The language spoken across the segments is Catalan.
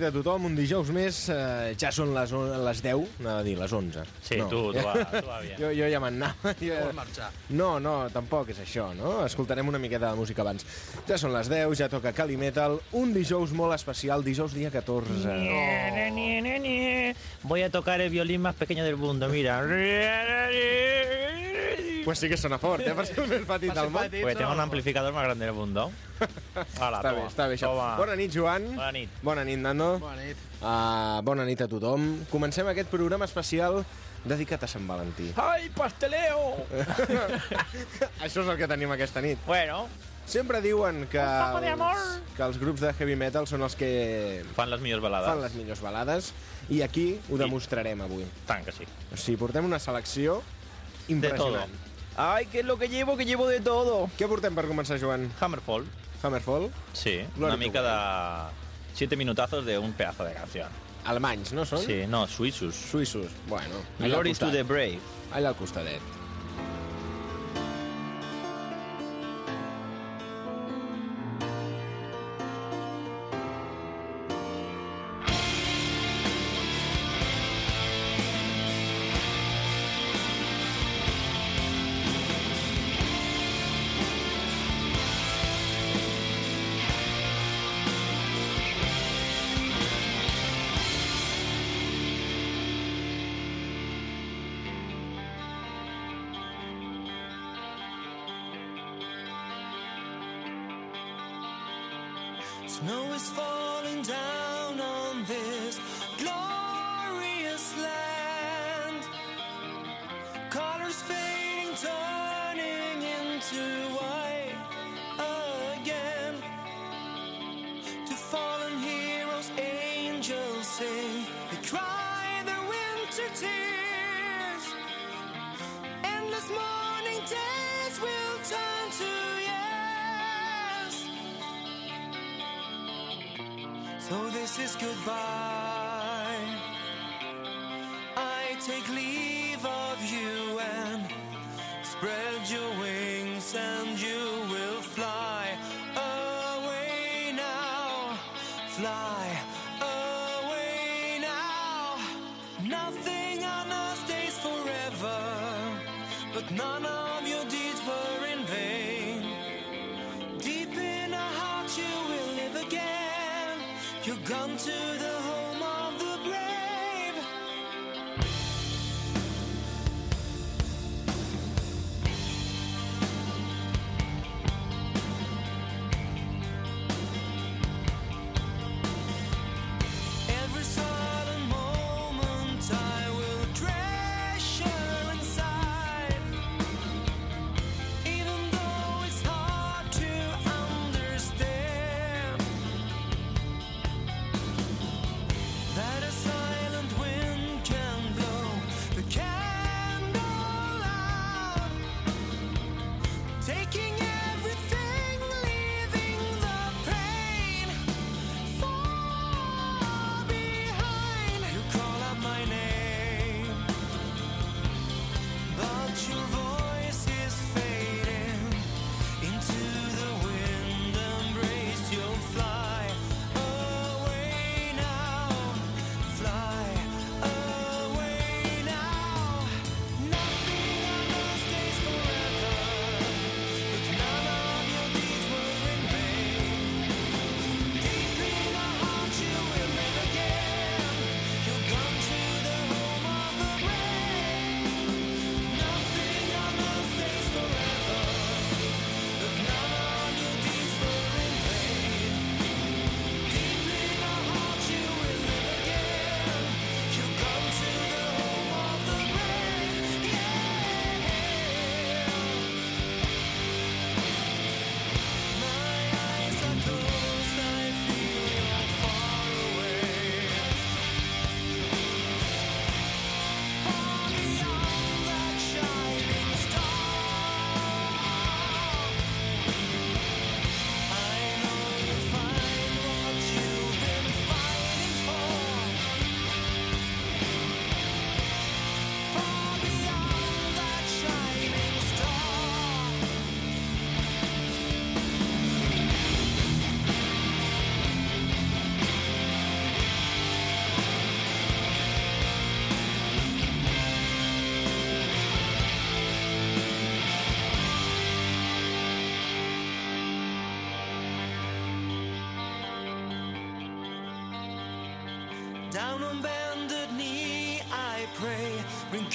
nit a tothom, un dijous més, eh, ja són les, on- les 10, anava a dir, les 11. Sí, no. tu, tu va, tu va bien. Jo, jo ja m'anava. Jo... Vols marxar? No, no, tampoc és això, no? Escoltarem una miqueta de música abans. Ja són les 10, ja toca Cali Metal, un dijous molt especial, dijous dia 14. Voy a tocar el violín más pequeño del mundo, mira. Pues sí que sona fort, eh? Per ser el més petit del món. Porque tengo un amplificador más grande del mundo. Hola, Està bé, està bé, això. Bona nit, Joan. Bona nit. Bona nit, Nando. Bona nit. Uh, bona nit a tothom. Comencem aquest programa especial dedicat a Sant Valentí. ¡Ay, pasteleo! Això és el que tenim aquesta nit. Bueno, Sempre diuen que els, que els grups de heavy metal són els que fan les millors balades. fan les millors balades i aquí ho demostrarem avui. Tant que sí. O sigui, portem una selecció De todo. impressionant. Ay, ¿qué es lo que llevo? Que llevo de todo. Què portem per començar, Joan? Hammerfall. Hammerfall? Sí, Glory una mica de... Siete minutazos de un pedazo de canción. Alemanys, no són? Sí, no, suïssos. Suïssos. Bueno, Glory to the brave. Allà al costadet. You're gone to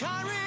carry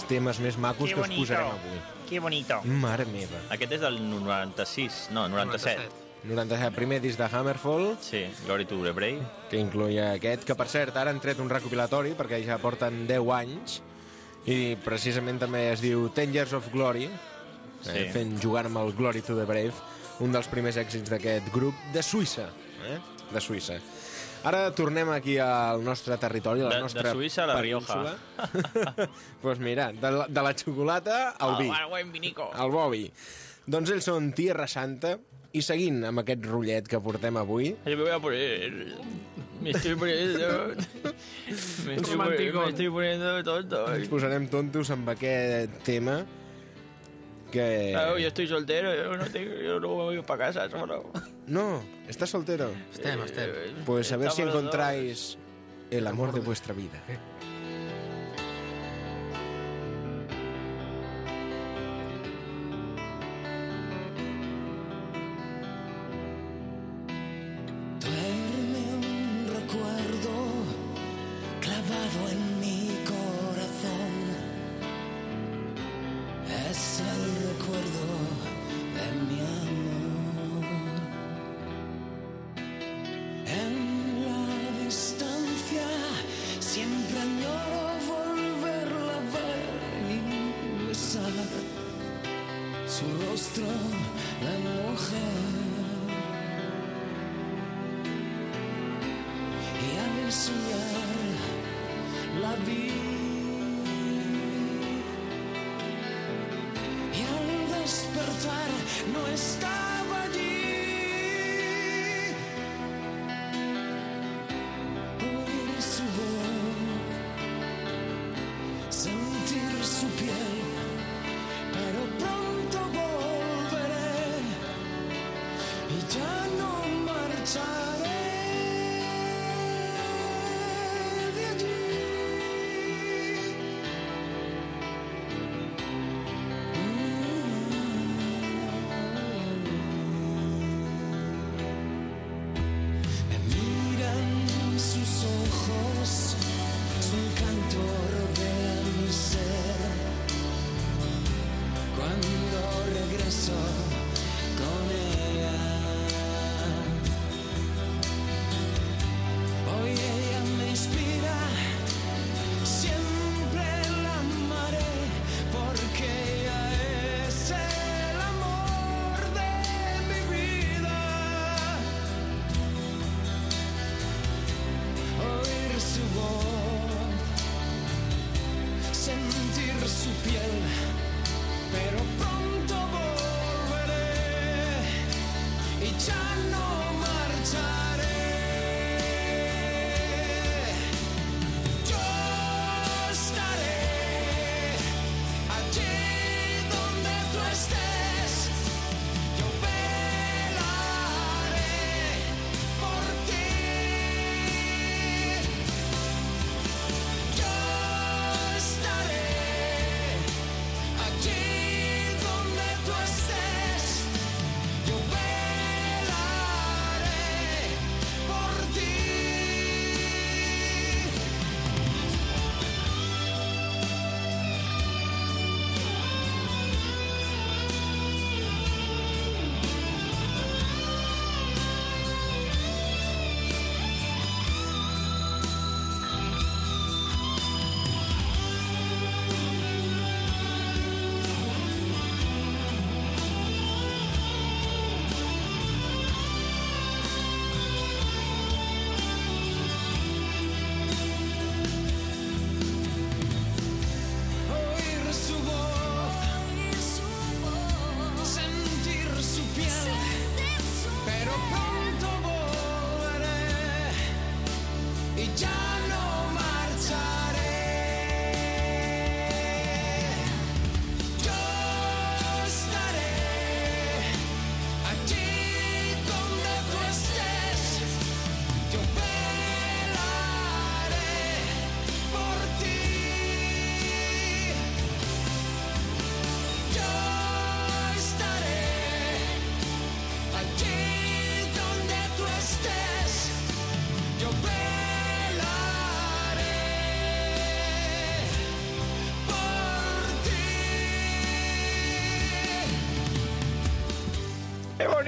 Quins temes més macos Que que us bonito. posarem avui. Que bonito. Mare meva. Aquest és del 96, no, 97. 97, primer disc de Hammerfall, Sí, Glory to the Brave. que incloïa aquest, que per cert ara han tret un recopilatori perquè ja porten 10 anys i precisament també es diu 10 Years of Glory, Sí. eh, fent jugant amb el Glory to the Brave, un dels primers èxits d'aquest grup de Suïssa. Eh? De Suïssa. Ara tornem aquí al nostre territori, a la De- de nostra Suïssa a la península. Doncs pues mira, de la, de la xocolata al vi. Ah, buen vinico. El Bobby. Doncs ells són Tierra Santa i seguint amb aquest rotllet que portem avui, Yo me voy a poner... Me estoy poniendo... Me estoy, poniendo, me estoy poniendo tonto. ens posarem tontos amb aquest tema que... Claro, yo estoy soltero, yo no, tengo, yo no voy para casa solo. No, ¿estás soltero? Estem, estem. Pues a ver si encontráis el amor de vuestra vida.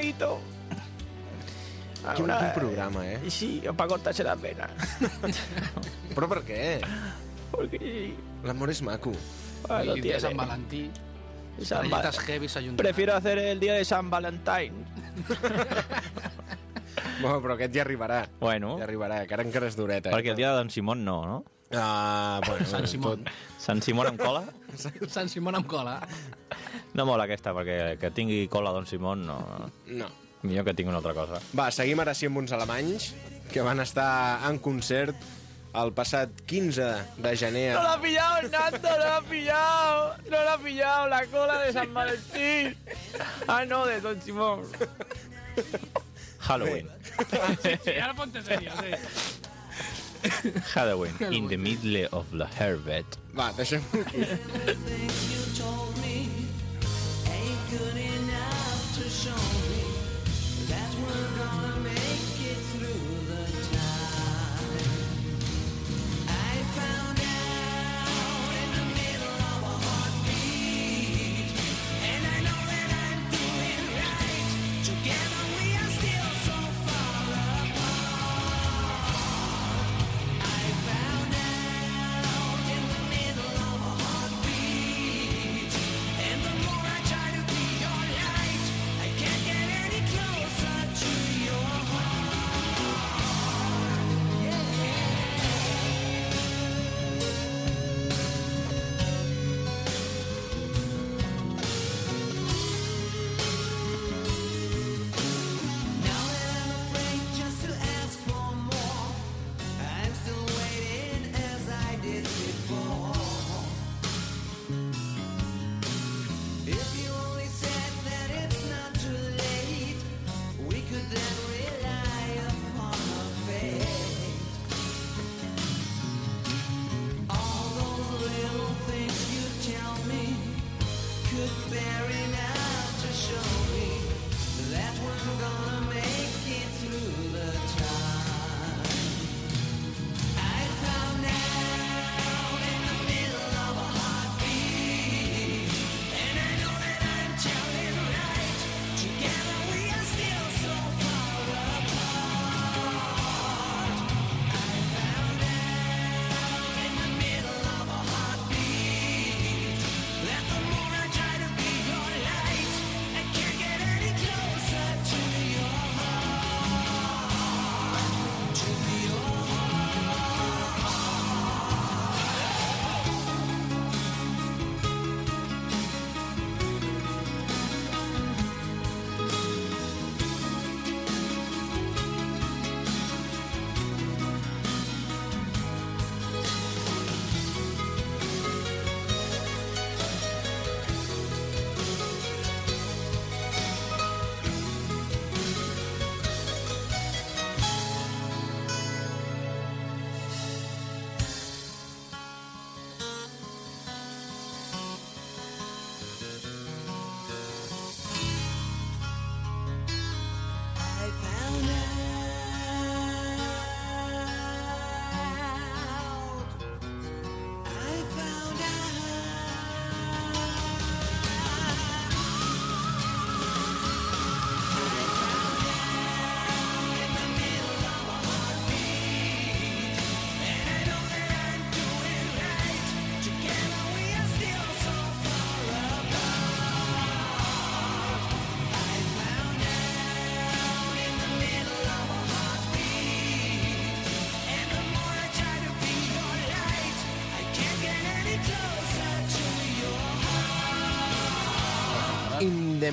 ¡Qué bonito! Quin, quin programa, eh? Sí, para cortarse la pena. Però per què? Porque sí, L'amor és maco. ah, el día de San tiene. Valentín. San Val- heavy. Prefiero hacer el día de San Valentín. Bueno, però aquest ja arribarà. Bueno, Ja arribarà, que ara encara és dureta. perquè el dia de Don Simón no, no? Ah, bueno, Sant Simón. Tot... Sant Simón amb cola? Sant Simón amb cola. No mola aquesta, perquè que tingui cola Don Simón no... No. Millor que tingui una altra cosa. Va, seguim ara sí amb uns alemanys que van estar en concert el passat 15 de gener. No lo ha pillado, Hernando, no lo ha pillado. No lo ha pillado la cola de San Valentín. Ah, no, de Don Simón. Halloween. Sí, ara ponte serio, sí. Halloween. In the middle of the herbet. Va, deixem-ho aquí. Good enough to show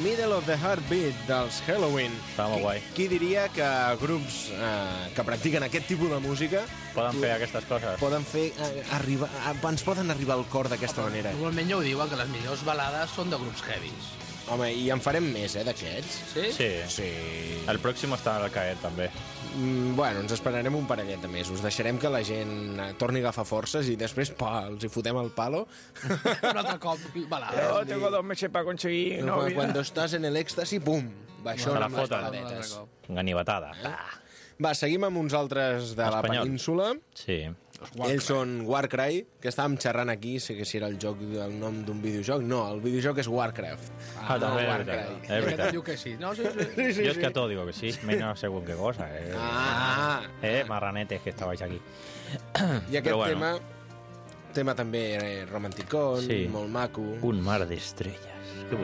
Middle of the Heartbeat dels Halloween. Està molt Qui- guai. Qui diria que grups eh, que practiquen aquest tipus de música Poden fer aquestes coses. poden fer eh, arribar, eh, ens poden arribar al cor d'aquesta manera. Normalment ja ho diuen, que les millors balades són de grups heavies. Home, i en farem més, eh, d'aquests. Sí? Sí. Sí. El pròxim està al caet, també. Mm, bueno, ens esperarem un parellet de mesos. Deixarem que la gent eh, torni a agafar forces i després, pa, els hi fotem el palo. Un altre cop, balada. tengo dos meses para conseguir Quan, quan estàs en l'èxtasi, pum, baixón Te la amb les foten. paladetes. Ganivetada. Va, seguim amb uns altres de la Espanyol. península. Sí. Ells són Warcry, que estàvem xerrant aquí, sé que si era el joc del nom d'un videojoc. No, el videojoc és Warcraft. Ah, també, és Warcry. veritat. És veritat. diu que sí. No, sí, sí. Sí, sí, Yo es que a todo digo que sí, menos según qué cosa. Eh, Ah, eh marranetes que estabais aquí. i aquest Però bueno. tema, tema també eh, romanticón, Sí. molt maco. Un mar de estrellas. Qué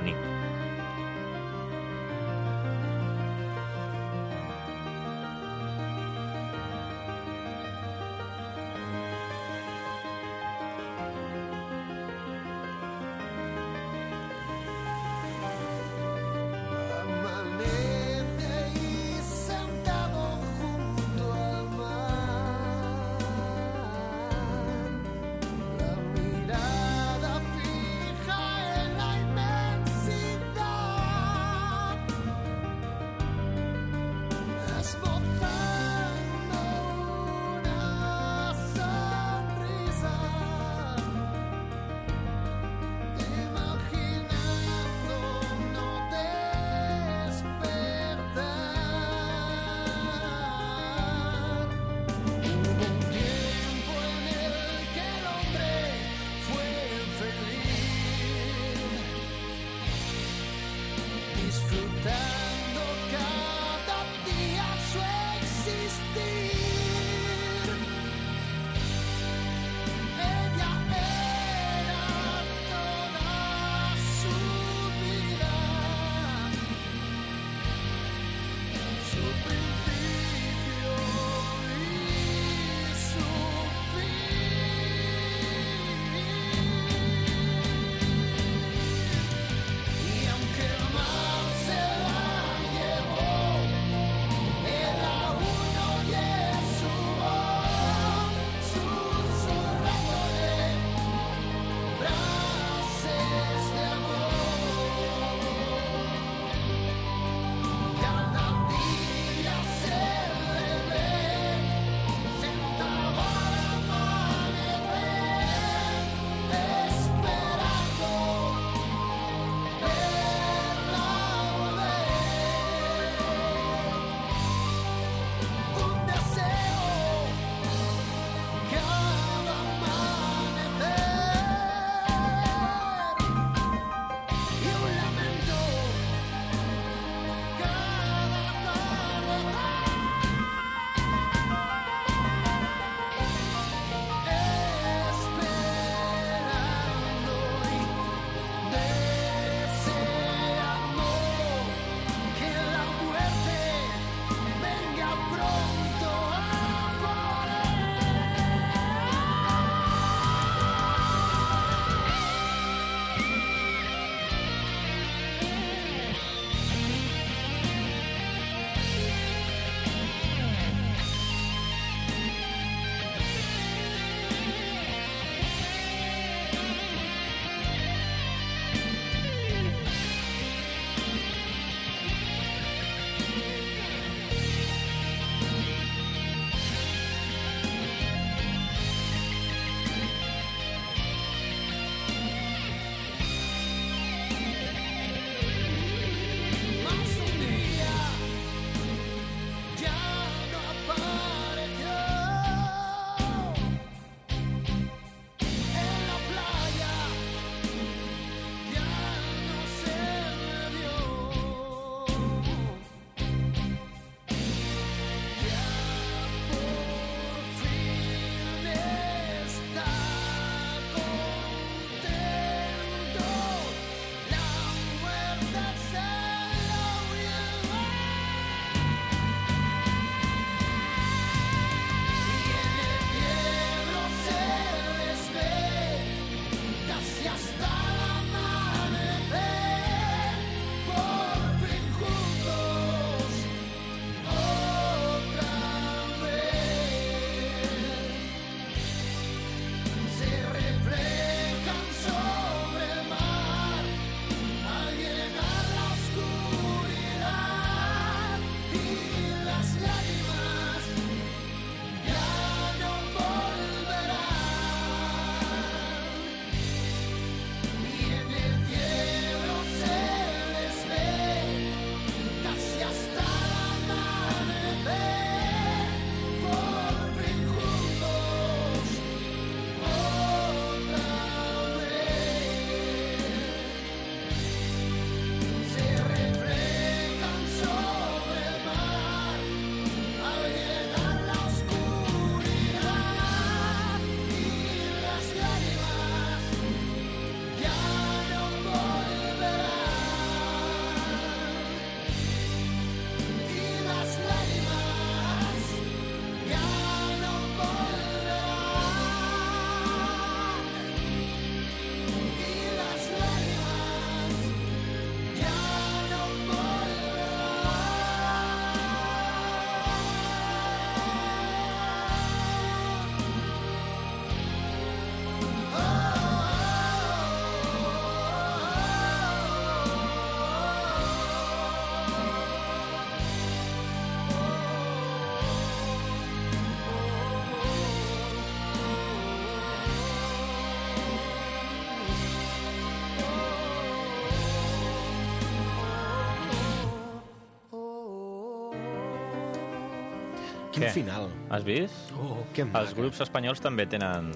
Quin Què? final. Has vist? Oh. Que maca. Els grups espanyols també tenen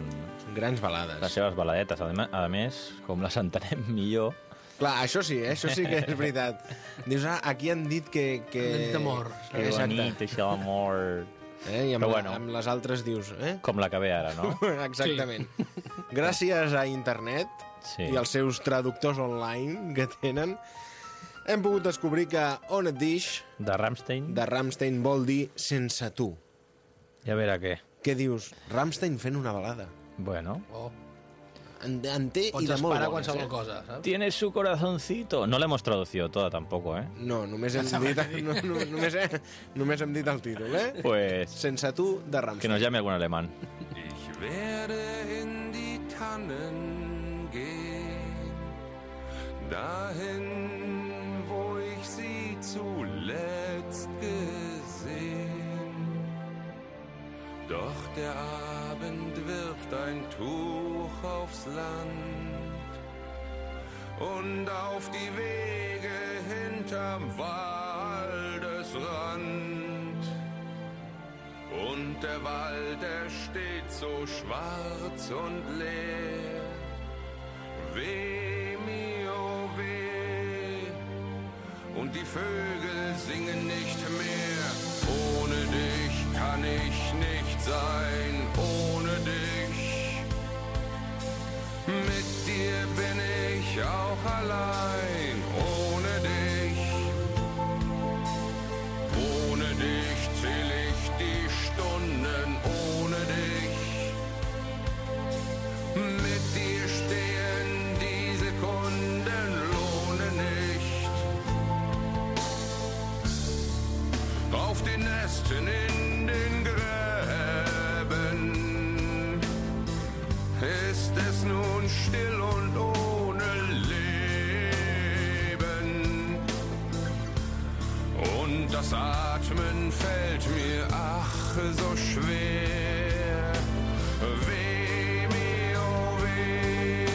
Grans balades. les seves baladetes. A més, com les entenem millor... Clar, això sí, eh? això sí que és veritat. Dius, ah, aquí han dit que... que... Han dit amor. Que la nit, això l'amor... Eh? I amb, Però bueno. amb les altres dius, eh? Com la que ve ara, no? Exactament. Gràcies a internet Sí. i els seus traductors online que tenen, hem pogut descobrir que On a Dish De Rammstein, de Rammstein vol dir sense tu. ja verà què. Què dius? Rammstein fent una balada. Bueno. Oh. En, en té Pots i de molt bones, qualsevol eh? cosa, saps? Tiene su corazoncito. No la hemos traducido toda tampoco, ¿eh? No, només hem, dit, no, no, només, he, només hem dit el títol, eh? Pues Sense tu, de que Rammstein. nos llame algún alemán. Ich werde in die Tannen gehen, dahin, Doch der Abend wirft ein Tuch aufs Land und auf die Wege hinterm Waldesrand. Und der Wald, er steht so schwarz und leer. Weh, mir, oh weh. Und die Vögel singen nicht mehr. Ohne dich kann ich nicht die das Atmen fällt mir ach so schwer. Weh, mir, oh weh.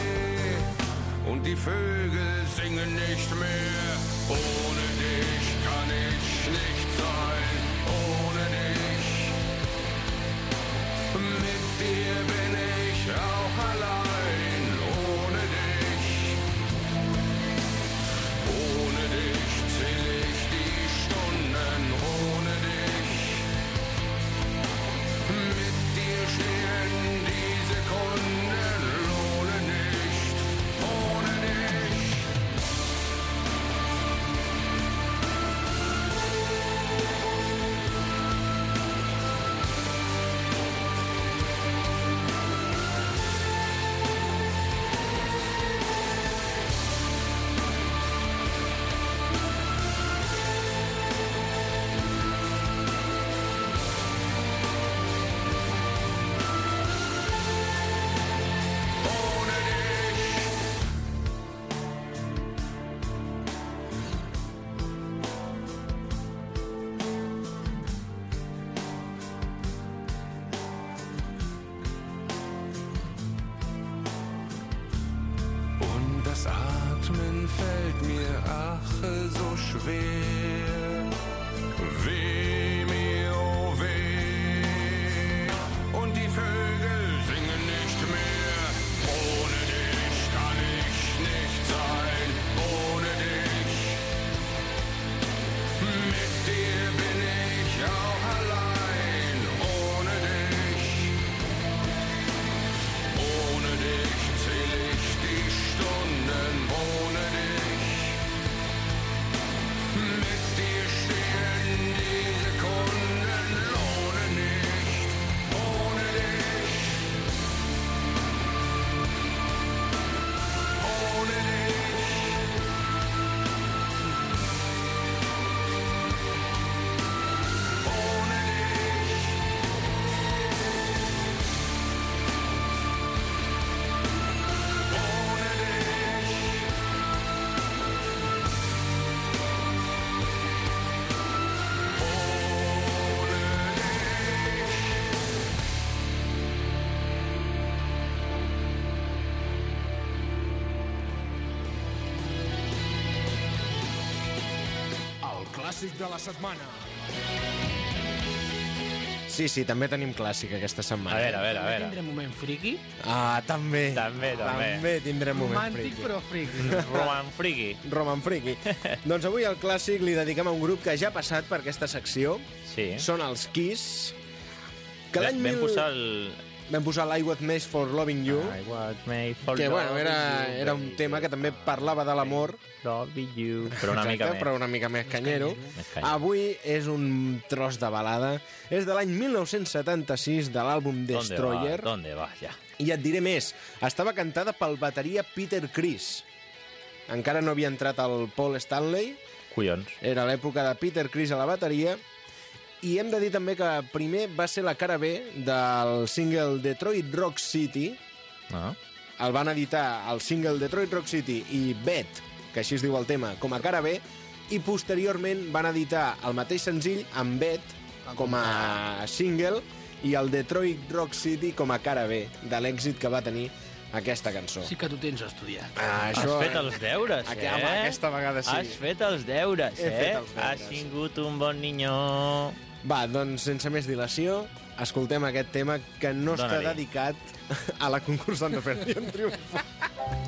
Und die Vögel singen nicht mehr. Ohne dich kann ich nicht de la setmana. Sí, sí, també tenim clàssic aquesta A setmana. veure, a veure, a veure. Tindrem moment friki, Ah, també. També, també. També tindrem moment romàntic friki. però friki. Roman Friki. Roman Friki. doncs avui el clàssic li dediquem a un grup que ja ha passat per aquesta secció. Sí. Són els Kiss. Que l'any Vam mil... posar el... Vam posar l'I Was Made for Loving You. I was made for que, bueno, loving era, you, era un baby. tema que també parlava de l'amor. Loving you. Però una mica més. Però una mica més canyero. Més canyero. Avui és un tros de balada. És de l'any 1976, de l'àlbum ¿Dónde Destroyer. va? ¿Dónde va? Ja. I et diré més, estava cantada pel bateria Peter Criss. Encara no havia entrat el Paul Stanley, Collons. era l'època de Peter Criss a la bateria, i hem de dir també que primer va ser la cara B del single Detroit Rock City, Ah. el van editar el single Detroit Rock City i Bet, que així es diu el tema, com a cara B, i posteriorment van editar el mateix senzill amb Bet com a single i el Detroit Rock City com a cara B de l'èxit que va tenir aquesta cançó. Sí que tu tens estudiat. Ah, Has fet els deures, Aqu- eh? home, aquesta vegada sí. Has fet els deures, He eh? fet els deures. Has tingut un bon niño. Va, doncs, sense més dilació, escoltem aquest tema que no està dedicat a la concursant de Ferdi en Triomf.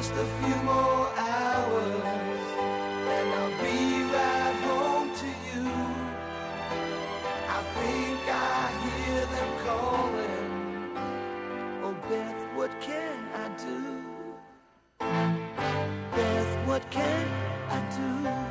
Just a few more hours and I'll be right home to you. I think I hear them calling. Oh, Beth, what can I do? Beth, what can I do?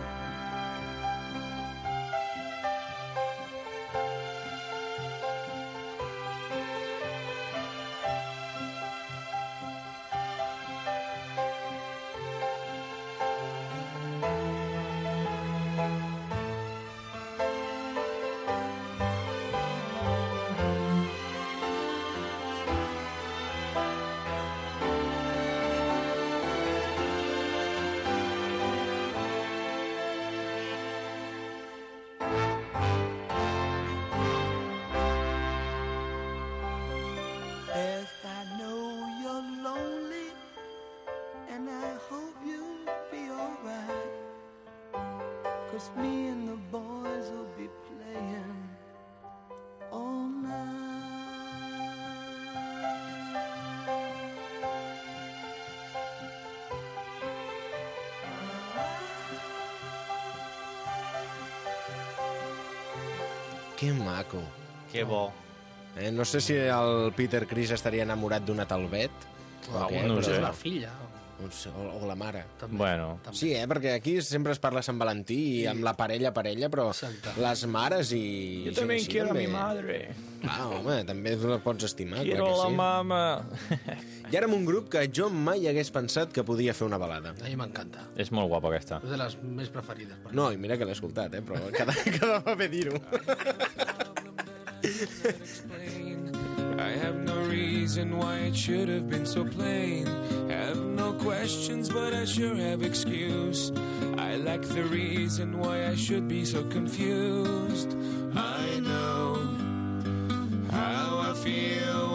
Que maco. Que bo. Eh, no sé si el Peter Criss estaria enamorat d'una tal Bet, o, Ah, què, no sé. la filla. o, o, la mare. També. Bueno, També. Sí, eh, perquè aquí sempre es parla Sant Valentí i amb la parella, parella, però Exacte. les mares i... también així, quiero a també... mi madre. Clar, home, també la pots estimar, Quiero la sí. mama. I ara amb un grup que jo mai hagués pensat que podia fer una balada. A mi m'encanta. És molt guapa aquesta. És de les més preferides. Per No, i mira que l'he escoltat, eh, però cada, cada va bé dir-ho. I have no reason why it should have been so plain. Have no questions, but I sure have excuse. I lack the reason why I should be so confused. I know how I feel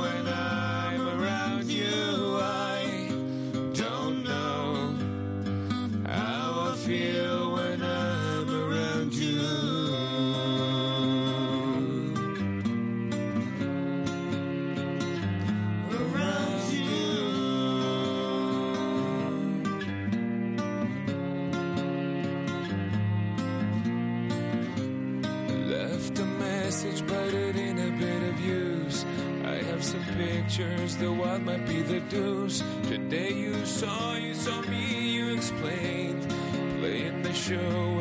saw, you saw me, you explained. Playing the show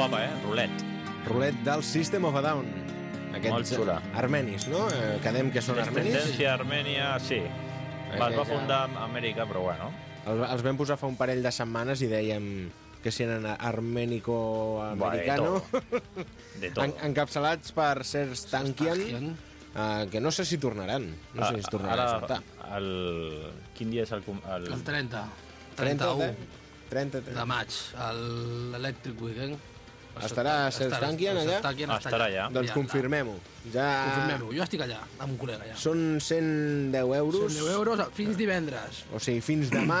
guapa, eh? Rolet. Rolet del System of a Down. Molt xula. armenis, no? Eh, quedem que són armenis. Descendència armènia, sí. Va, es va fundar a Amèrica, però bueno. El, els vam posar fa un parell de setmanes i dèiem que si eren armènico-americano, De tot. en, encapçalats per Serge Tankian, uh, que no sé si tornaran. No sé si es tornaran a sortar. Ah, Ara, el... Quin dia és el... el... El 30. 30, 31 30, de maig, l'Electric Weekend. Estarà Serge Tankian allà? Tankian Estarà allà. Doncs confirmem-ho. Ja... Confirmem-ho. Jo estic allà, amb un col·lega allà. Són 110 euros. 110 euros fins divendres. O sigui, fins demà,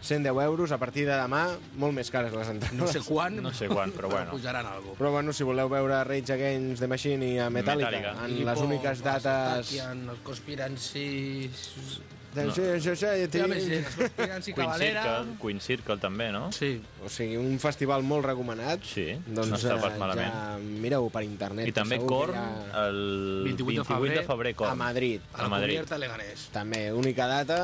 110 euros. A partir de demà, molt més cares les entrades. No sé quan, No sé quan, però bueno. pujaran alguna Però bueno, si voleu veure Rage Against the Machine i a Metallica, Metallica. en les úniques dates... Tankian, el Conspiracy... No. Society... Ja més gent, el Conspiracy Queen. Circle, Queen Circle també, no? Sí, O sigui, un festival molt recomanat. Sí, doncs, no està pas eh, malament. Ja, mireu per internet. I també Korn ha- el 28 de 28 de febrer, febrer, Korn. A Madrid. a la A Madrid. cubierta Leganés. També, única data...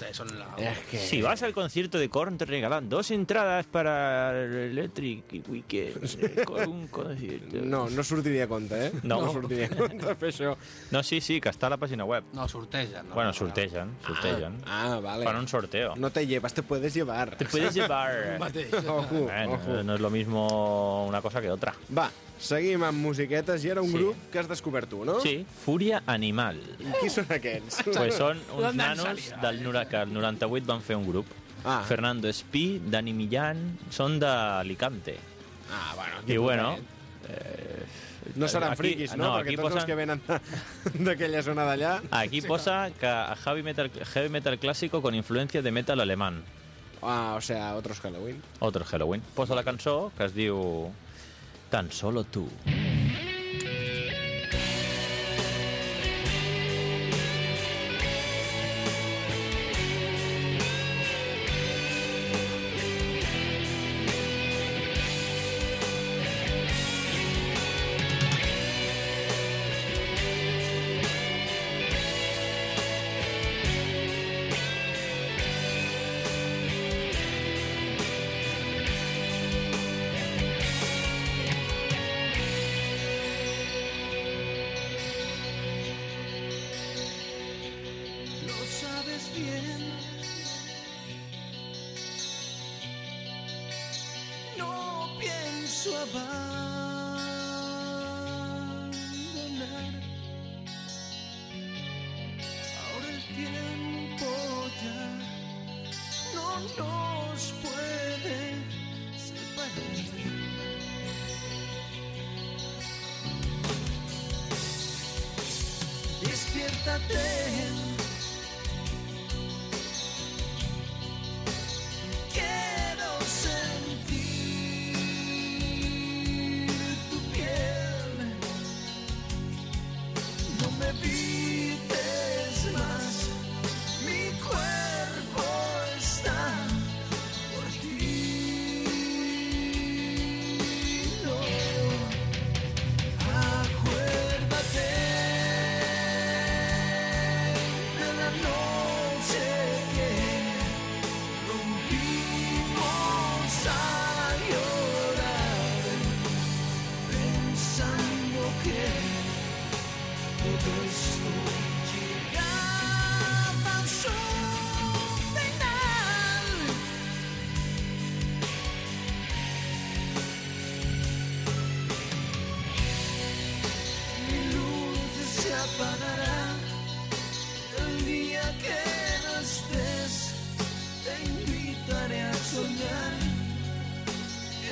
Ustedes son la... És que... Si vas al concierto de Korn te regalan dos entradas para el Electric Weekend. eh, Con un concierto. No, no sortiria a compte, eh? No. no sortiria a compte fer això. No, sí, sí, que està a la pàgina web. No, sortegen. No, Bueno, sortegen, sortegen. Ah, vale. Fan un sorteo. No te llevas, te puedes llevar. Te puedes llevar... Mateix. Ojo, Bueno, ojo. no es lo mismo una cosa que otra. Va, seguim amb musiquetes i era un Sí. grup que has descobert tu, no? Sí, Fúria Animal. I qui són aquests? Pues són uns D'on nanos del nora- que el 98 van fer un grup. Ah. Fernando Espí, Dani Millán, són d'Alicante. Ah, bueno. I bueno... Eh, Eh, no seran aquí- friquis, no? no, Perquè aquí tots els posen- que venen de- d'aquella zona d'allà... Aquí posa que heavy metal, heavy metal clásico con influencia de metal alemán. Ah, o sea, otros Halloween. Otro Halloween. Posa la cançó que es diu Tan solo tú. stay.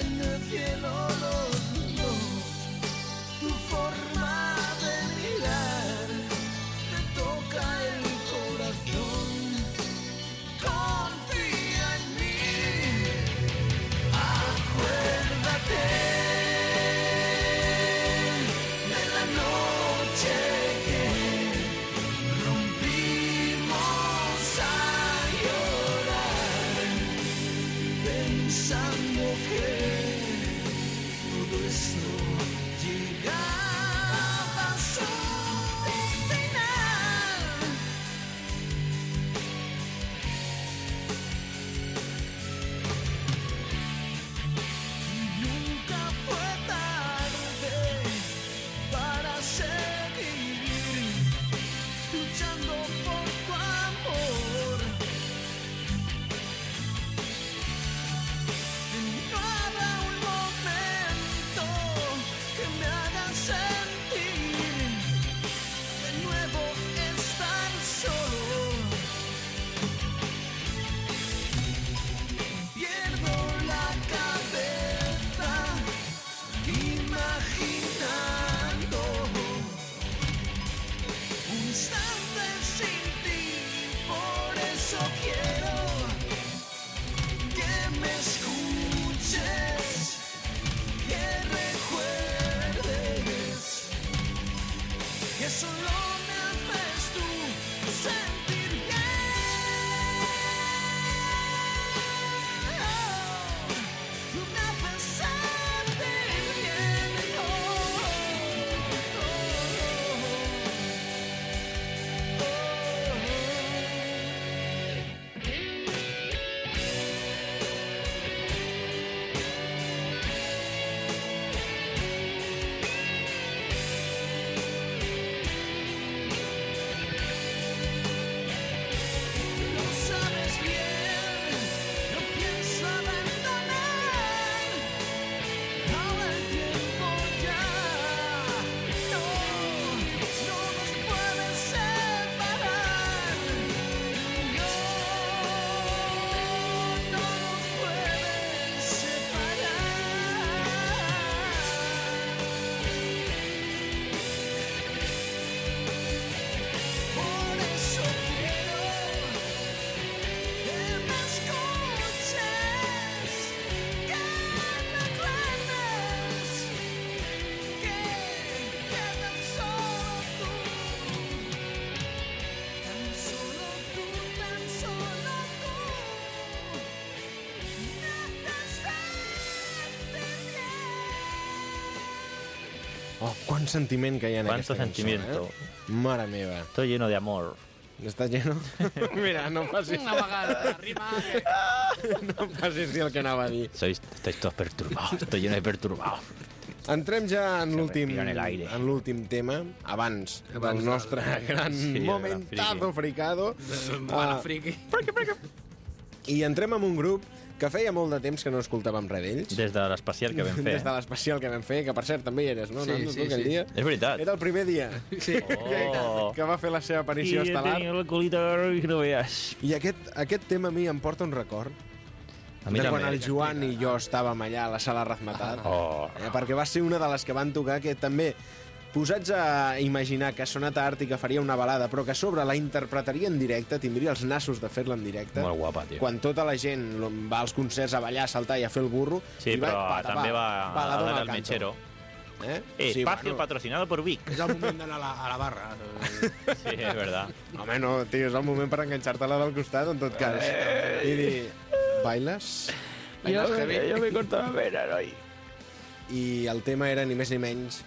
En el cielo los sentiment que hi ha en Cuánto aquesta sentimiento. cançó, eh? Mare meva. Estoy lleno de amor. Està lleno? Mira, no facis, Una vegada, rima... Eh? no facis dir el que anava a dir. Sois, estáis todos perturbados. Estoy lleno de perturbados. Entrem ja en l'últim respira en el aire. en l'últim tema, abans, Abans del del- nostre gran Sí, gran momentazo fricado. Bona Ah, friqui. I entrem en un grup que feia molt de temps que no escoltàvem res d'ells. Des de l'especial que vam fer. Des de l'especial que vam fer, que per cert també hi eres, no? Sí, Nando, sí, tu, sí. dia? És veritat. Era el primer dia Sí. Oh. que va fer la seva aparició I estel·lar. tenia la colita que no veas. I aquest, aquest tema a mi em porta un record A mi de quan també. el Joan i jo estàvem allà a la sala Razmetat. Oh. Eh, perquè va ser una de les que van tocar que també posats a imaginar que Sonata Àrtica faria una balada, però que a sobre la interpretaria en directe, tindria els nassos de fer-la en directe. Molt guapa, tio. Quan tota la gent va als concerts a ballar, a saltar i a fer el burro... Sí, i va, però pata, també va baladón a al del canto. mechero. Eh? Eh, Sí, espacio bueno. patrocinado por Vic. És el moment d'anar a, la, a la barra. Sí, és verdad. Home, no, tio, és el moment per enganxar-te-la del costat, en tot cas. I dir, bailes? Heavy? yo me corto la vena, hoy. I el tema era ni més ni menys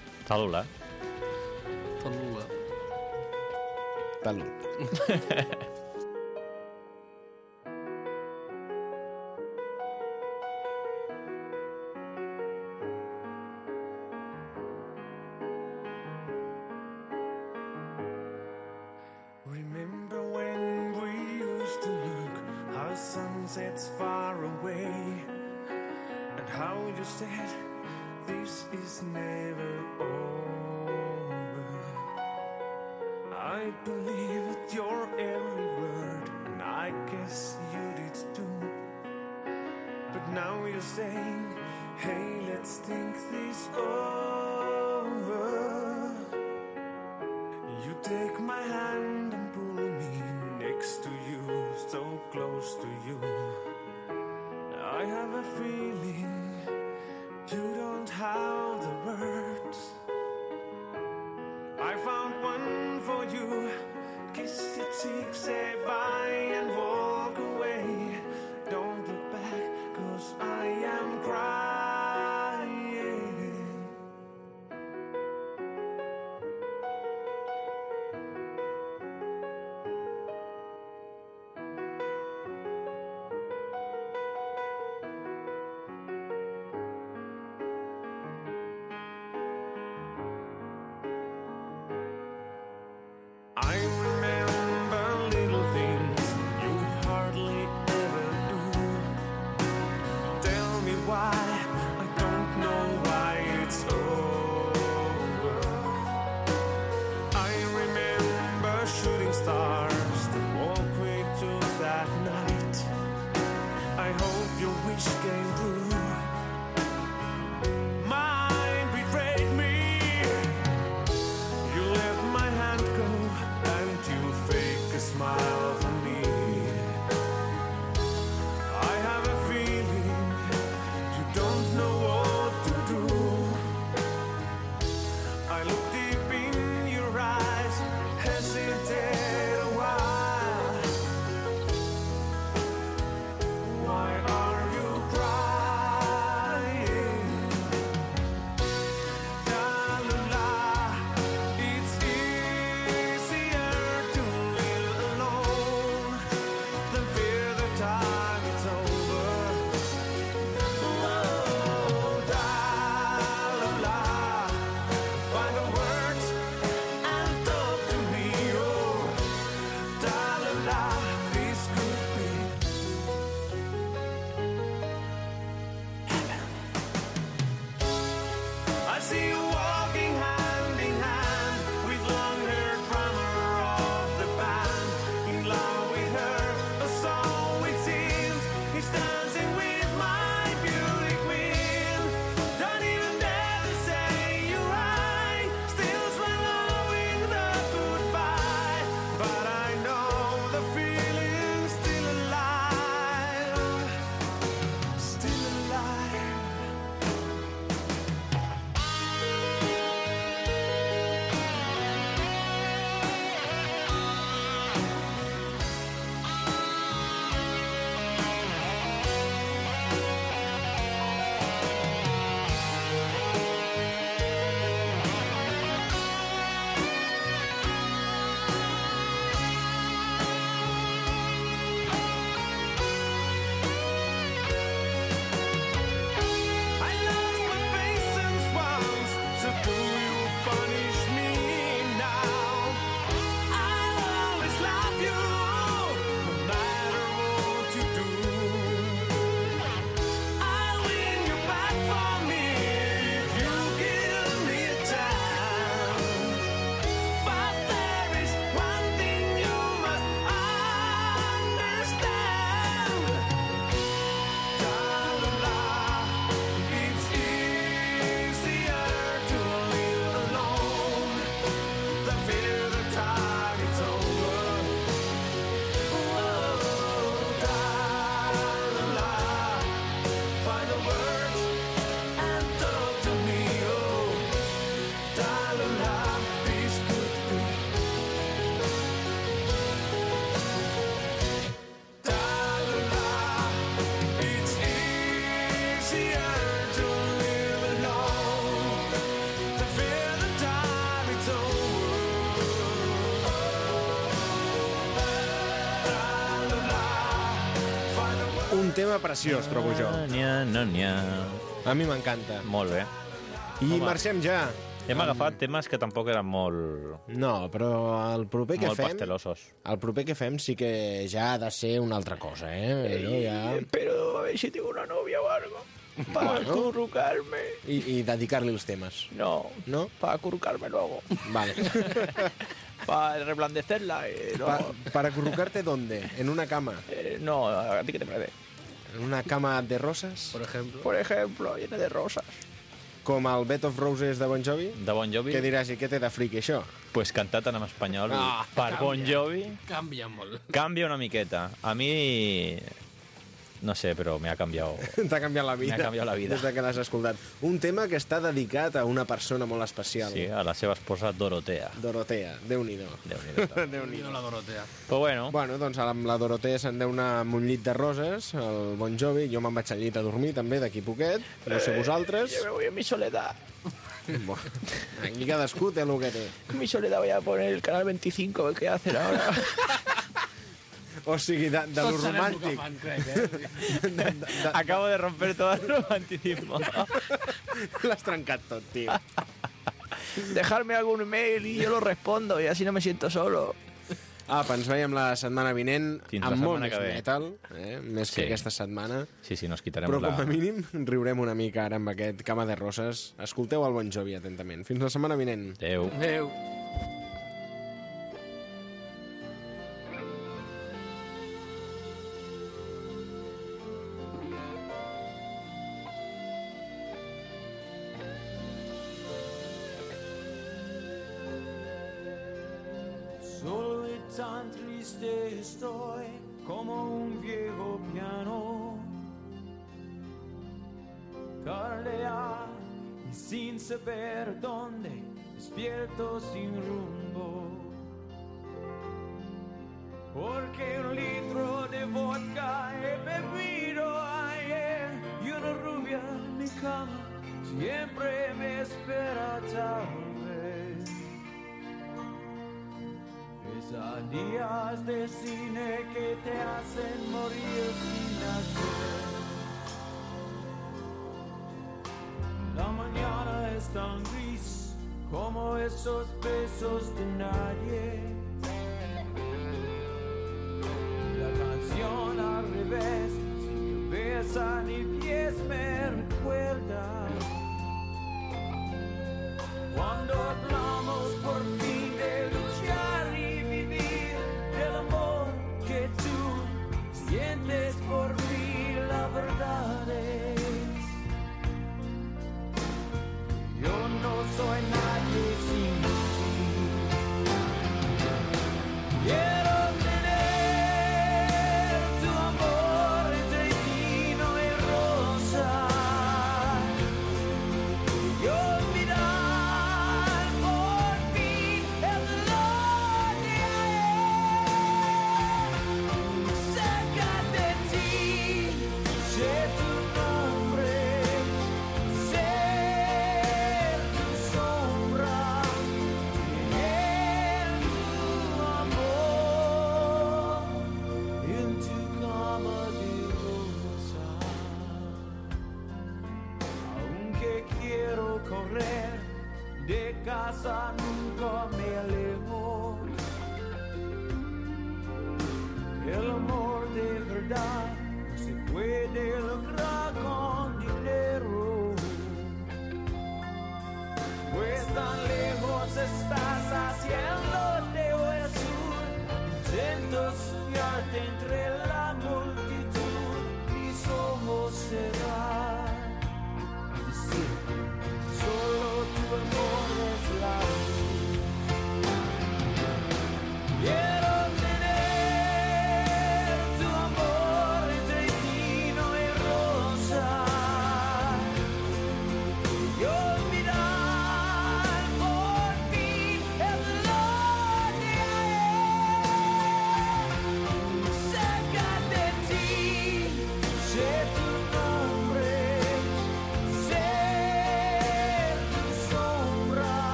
Talula. Talula. tema preciós, trobo jo. N'hi ha, no n'hi ha. A mi m'encanta. Molt bé. I Home. marxem ja. Hem agafat temes que tampoc eren molt, No, però el proper que molt fem... pastelosos. El proper que fem sí que ja ha de ser una altra cosa, eh? Allò ja... Pero a ver si tengo una novia o algo. Para Bueno. acurrucarme. I, i dedicar-li els temes, No, no? para acurrucarme luego. Vale. Para reblandecerla. eh, no, Pa ¿Para acurrucarte dónde? ¿En una cama? eh, no, a ti qué te parece. ¿En una cama de rosas? Por ejemplo. Por ejemplo, llena de rosas. Com el Bed of Roses de Bon Jovi? De Bon Jovi, Què diràs, i què té de fric, això? pues cantat en espanyol Ah, per Bon Jovi, Canvia molt. canvia una miqueta. A mi, no sé, però m'ha canviat. T'ha canviat la vida. M'ha canviat la vida. Des de que l'has escoltat. Un tema que està dedicat a una persona molt especial. Sí, a la seva esposa Dorotea. Dorotea, Déu-n'hi-do. Déu-n'hi-do. Déu-n'hi-do. No la Dorotea. Però bueno, Bueno, doncs amb la Dorotea se'n deu anar amb un llit de roses, el Bon Jovi, jo me'n vaig al llit a dormir també d'aquí poquet, no sé vosaltres. Yo me voy en mi soledad. Bo, Aquí cadascú té el que té. Mi soledad voy a poner el canal 25, a ver qué hacen ahora. O sigui, de, de lo que romàntic. fan, crec, eh? De, de, acabo de romper todo el romanticismo. L'has trencat tot, tio. Dejarme algún mail y yo lo respondo y así no me siento solo. Apa, ens veiem la setmana vinent Fins la amb molt setmana més que ve. metal, eh? més que Sí. aquesta setmana. Sí, sí, nos quitarem Però la... com a mínim riurem una mica ara amb aquest cama de roses. Escolteu el Bon Jovi atentament. Fins la setmana vinent. Adéu. Adéu.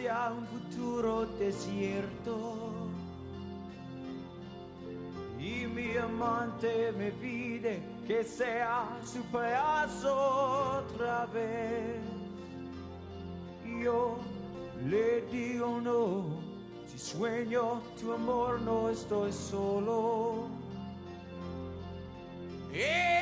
hacia un futuro desierto. Y mi amante me pide que sea su payaso otra vez. Yo le digo no, si sueño tu amor no estoy solo. ¡Eh!